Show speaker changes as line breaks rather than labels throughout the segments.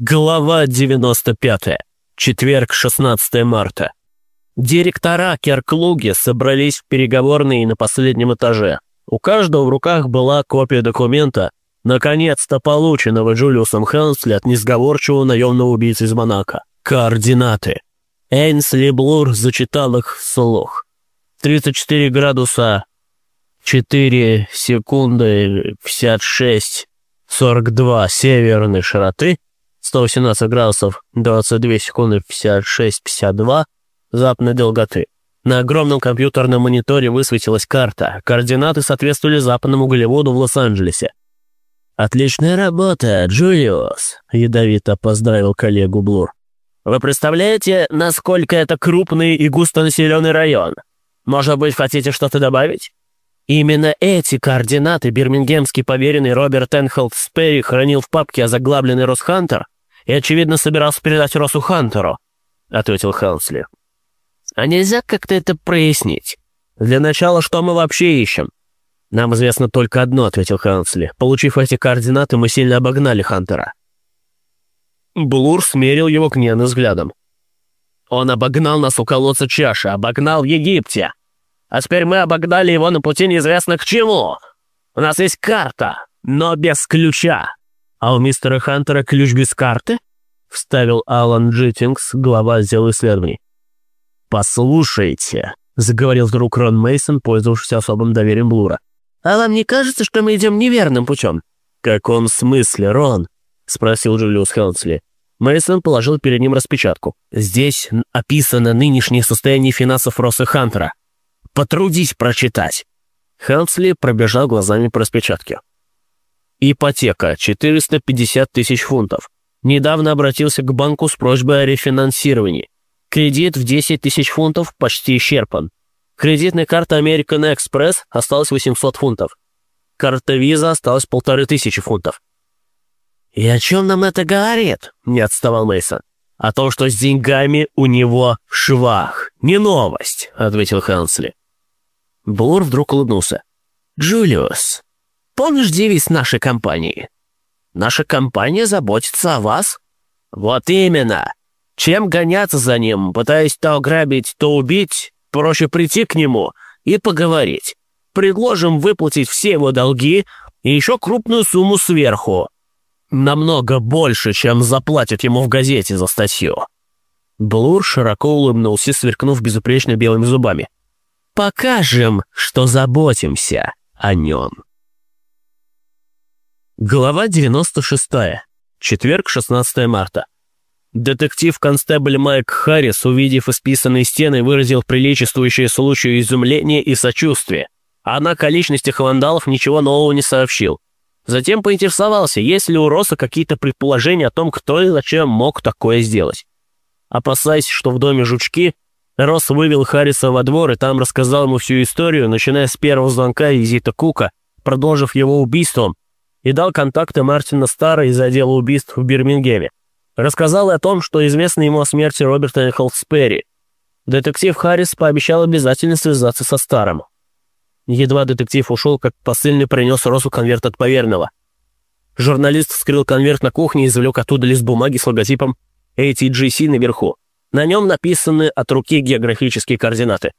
Глава 95. Четверг, 16 марта. Директора Керклуги собрались в переговорной на последнем этаже. У каждого в руках была копия документа, наконец-то полученного Джулиусом Хелсли от несговорчивого наемного убийцы из Монако. Координаты. Эйнсли Блур зачитал их вслух. 34 градуса, 4 секунды, 56, 42 северной широты – 118 градусов 22 секунды 56-52 западной долготы. На огромном компьютерном мониторе высветилась карта. Координаты соответствовали западному Голливуду в Лос-Анджелесе. «Отличная работа, Джулиус», — ядовито поздравил коллегу Блур. «Вы представляете, насколько это крупный и густонаселенный район? Может быть, хотите что-то добавить?» Именно эти координаты бирмингемский поверенный Роберт Энхолд Сперри хранил в папке озаглавленный Росхантер и, очевидно, собирался передать Росу Хантеру», — ответил Хелсли. «А нельзя как-то это прояснить? Для начала, что мы вообще ищем?» «Нам известно только одно», — ответил Хансли. «Получив эти координаты, мы сильно обогнали Хантера». Блур смерил его гневным взглядом. «Он обогнал нас у колодца чаши, обогнал Египте. А теперь мы обогнали его на пути неизвестно к чему. У нас есть карта, но без ключа. «А у мистера Хантера ключ без карты?» — вставил Алан Джиттингс, глава отдела исследований. «Послушайте», — заговорил вдруг Рон Мейсон, пользовавшийся особым доверием Блура. «А вам не кажется, что мы идем неверным путем?» «В каком смысле, Рон?» — спросил Джулиус Хелнсли. Мейсон положил перед ним распечатку. «Здесь описано нынешнее состояние финансов Росса Хантера. Потрудись прочитать». Хелнсли пробежал глазами по распечатке. Ипотека – 450 тысяч фунтов. Недавно обратился к банку с просьбой о рефинансировании. Кредит в 10 тысяч фунтов почти исчерпан. Кредитная карта American Express осталась 800 фунтов. Карта Visa осталась полторы тысячи фунтов. «И о чем нам это говорит?» – не отставал Мейсон. «О том, что с деньгами у него швах. Не новость», – ответил Хэнсли. Блур вдруг улыбнулся. «Джулиус, Помнишь девиз нашей компании? Наша компания заботится о вас. Вот именно. Чем гоняться за ним, пытаясь то ограбить, то убить, проще прийти к нему и поговорить. Предложим выплатить все его долги и еще крупную сумму сверху. Намного больше, чем заплатят ему в газете за статью». Блур широко улыбнулся, сверкнув безупречно белыми зубами. «Покажем, что заботимся о нем». Глава 96. Четверг, 16 марта. Детектив-констебль Майк Харрис, увидев исписанные стены, выразил приличествующее случаю изумление и сочувствие. Однако о личностях вандалов ничего нового не сообщил. Затем поинтересовался, есть ли у Росса какие-то предположения о том, кто и зачем мог такое сделать. Опасаясь, что в доме жучки, Росс вывел Харриса во двор и там рассказал ему всю историю, начиная с первого звонка визита Кука, продолжив его убийством, и дал контакты Мартина Стара из отдела убийств в Бирмингеме. Рассказал и о том, что известно ему о смерти Роберта Холсперри. Детектив Харрис пообещал обязательно связаться со Старом. Едва детектив ушел, как посыльный принес Росу конверт от поверенного. Журналист вскрыл конверт на кухне и извлек оттуда лист бумаги с логотипом ATGC наверху. На нем написаны от руки географические координаты.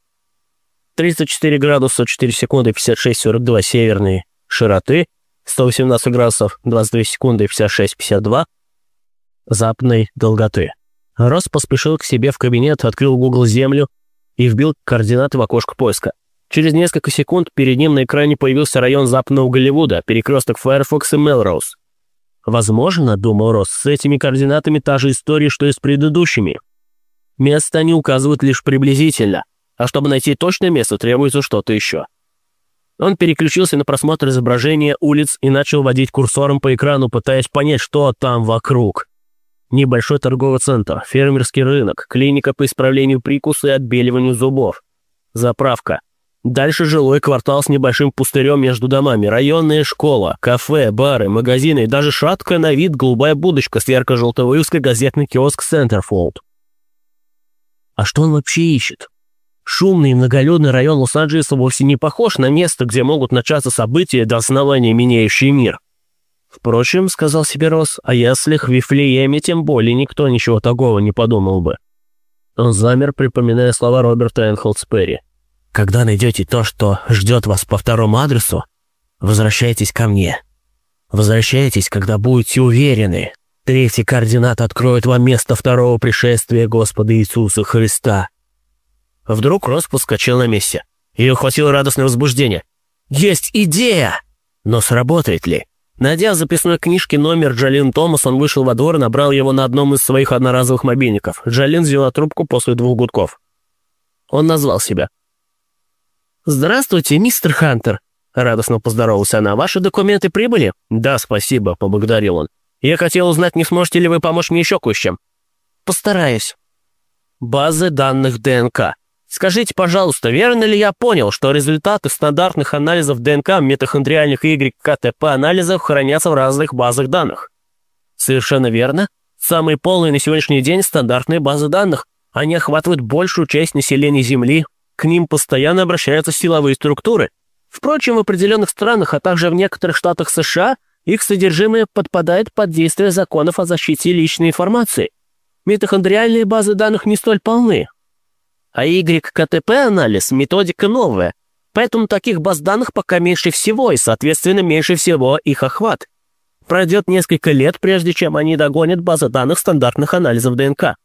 34 градуса 4 секунды 56-42 северной широты – 118 градусов 22 секунды 56-52 западной долготы. Росс поспешил к себе в кабинет, открыл Google Землю и вбил координаты в окошко поиска. Через несколько секунд перед ним на экране появился район западного Голливуда, перекресток Firefox и Melrose. Возможно, думал Росс, с этими координатами та же история, что и с предыдущими. Место они указывают лишь приблизительно, а чтобы найти точное место, требуется что-то еще. Он переключился на просмотр изображения улиц и начал водить курсором по экрану, пытаясь понять, что там вокруг. Небольшой торговый центр, фермерский рынок, клиника по исправлению прикуса и отбеливанию зубов. Заправка. Дальше жилой квартал с небольшим пустырем между домами, районная школа, кафе, бары, магазины и даже шаткая на вид голубая будочка с ярко-желтой вывеской газетный киоск «Центерфолд». А что он вообще ищет? Шумный и многолюдный район Лос-Анджелеса вовсе не похож на место, где могут начаться события до основания меняющие мир. Впрочем, сказал себе Рос, о яслях в Вифлееме тем более никто ничего такого не подумал бы. Он замер, припоминая слова Роберта Энхолдсперри. «Когда найдете то, что ждет вас по второму адресу, возвращайтесь ко мне. Возвращайтесь, когда будете уверены. Третий координат откроет вам место второго пришествия Господа Иисуса Христа». Вдруг Рос подскочил на месте. Ее охватило радостное возбуждение. «Есть идея!» Но сработает ли? Найдя в записной книжке номер Джалин Томас, он вышел во двор и набрал его на одном из своих одноразовых мобильников. Джалин взяла трубку после двух гудков. Он назвал себя. «Здравствуйте, мистер Хантер!» Радостно поздоровался она. «Ваши документы прибыли?» «Да, спасибо», — поблагодарил он. «Я хотел узнать, не сможете ли вы помочь мне еще кое с чем?» «Постараюсь». Базы данных ДНК. Скажите, пожалуйста, верно ли я понял, что результаты стандартных анализов ДНК митохондриальных YKTP анализов хранятся в разных базах данных? Совершенно верно. Самые полные на сегодняшний день стандартные базы данных. Они охватывают большую часть населения Земли. К ним постоянно обращаются силовые структуры. Впрочем, в определенных странах, а также в некоторых штатах США, их содержимое подпадает под действие законов о защите личной информации. Митохондриальные базы данных не столь полны, а YKTP-анализ – методика новая, поэтому таких баз данных пока меньше всего, и, соответственно, меньше всего их охват. Пройдет несколько лет, прежде чем они догонят базы данных стандартных анализов ДНК.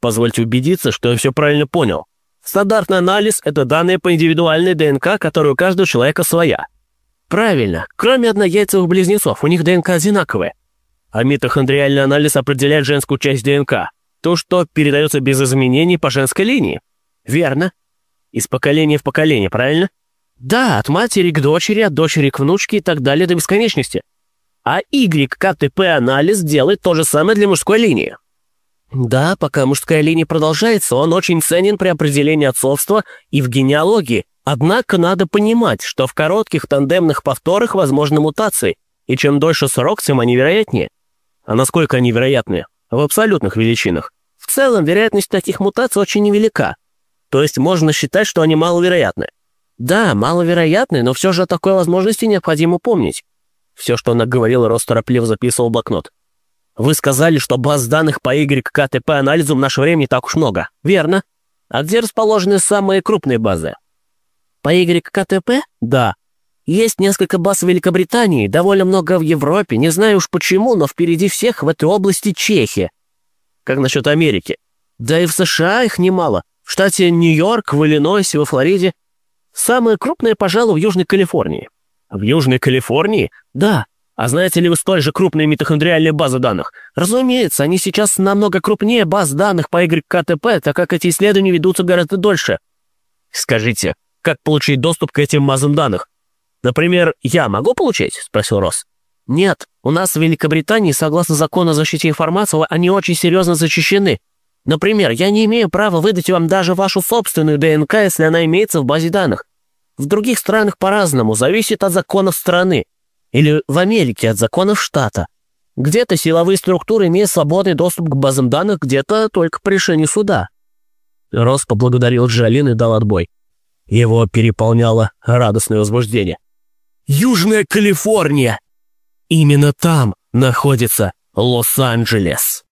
Позвольте убедиться, что я все правильно понял. Стандартный анализ – это данные по индивидуальной ДНК, которая у каждого человека своя. Правильно, кроме однояйцевых близнецов, у них ДНК одинаковая. А митохондриальный анализ определяет женскую часть ДНК – то, что передается без изменений по женской линии. Верно. Из поколения в поколение, правильно? Да, от матери к дочери, от дочери к внучке и так далее до бесконечности. А YKTP-анализ делает то же самое для мужской линии. Да, пока мужская линия продолжается, он очень ценен при определении отцовства и в генеалогии. Однако надо понимать, что в коротких тандемных повторах возможны мутации, и чем дольше срок, тем они вероятнее. А насколько они вероятны? В абсолютных величинах. В целом, вероятность таких мутаций очень невелика. То есть можно считать, что они маловероятны. Да, маловероятны, но все же о такой возможности необходимо помнить. Все, что она говорила, Рос торопливо записывал в блокнот. Вы сказали, что баз данных по YKTP анализу в наше время не так уж много. Верно. А где расположены самые крупные базы? По YKTP? Да. Есть несколько баз в Великобритании, довольно много в Европе, не знаю уж почему, но впереди всех в этой области Чехия. Как насчет Америки? Да и в США их немало. В штате Нью-Йорк, в Иллинойсе, во Флориде. Самое крупное, пожалуй, в Южной Калифорнии. В Южной Калифорнии? Да. А знаете ли вы столь же крупные митохондриальные базы данных? Разумеется, они сейчас намного крупнее баз данных по YKTP, так как эти исследования ведутся гораздо дольше. Скажите, как получить доступ к этим базам данных? «Например, я могу получить?» — спросил Росс. «Нет, у нас в Великобритании, согласно закону о защите информации, они очень серьезно защищены. Например, я не имею права выдать вам даже вашу собственную ДНК, если она имеется в базе данных. В других странах по-разному, зависит от законов страны. Или в Америке от законов штата. Где-то силовые структуры имеют свободный доступ к базам данных, где-то только по решению суда». Росс поблагодарил Джалин и дал отбой. Его переполняло радостное возбуждение. Южная Калифорния. Именно там находится Лос-Анджелес.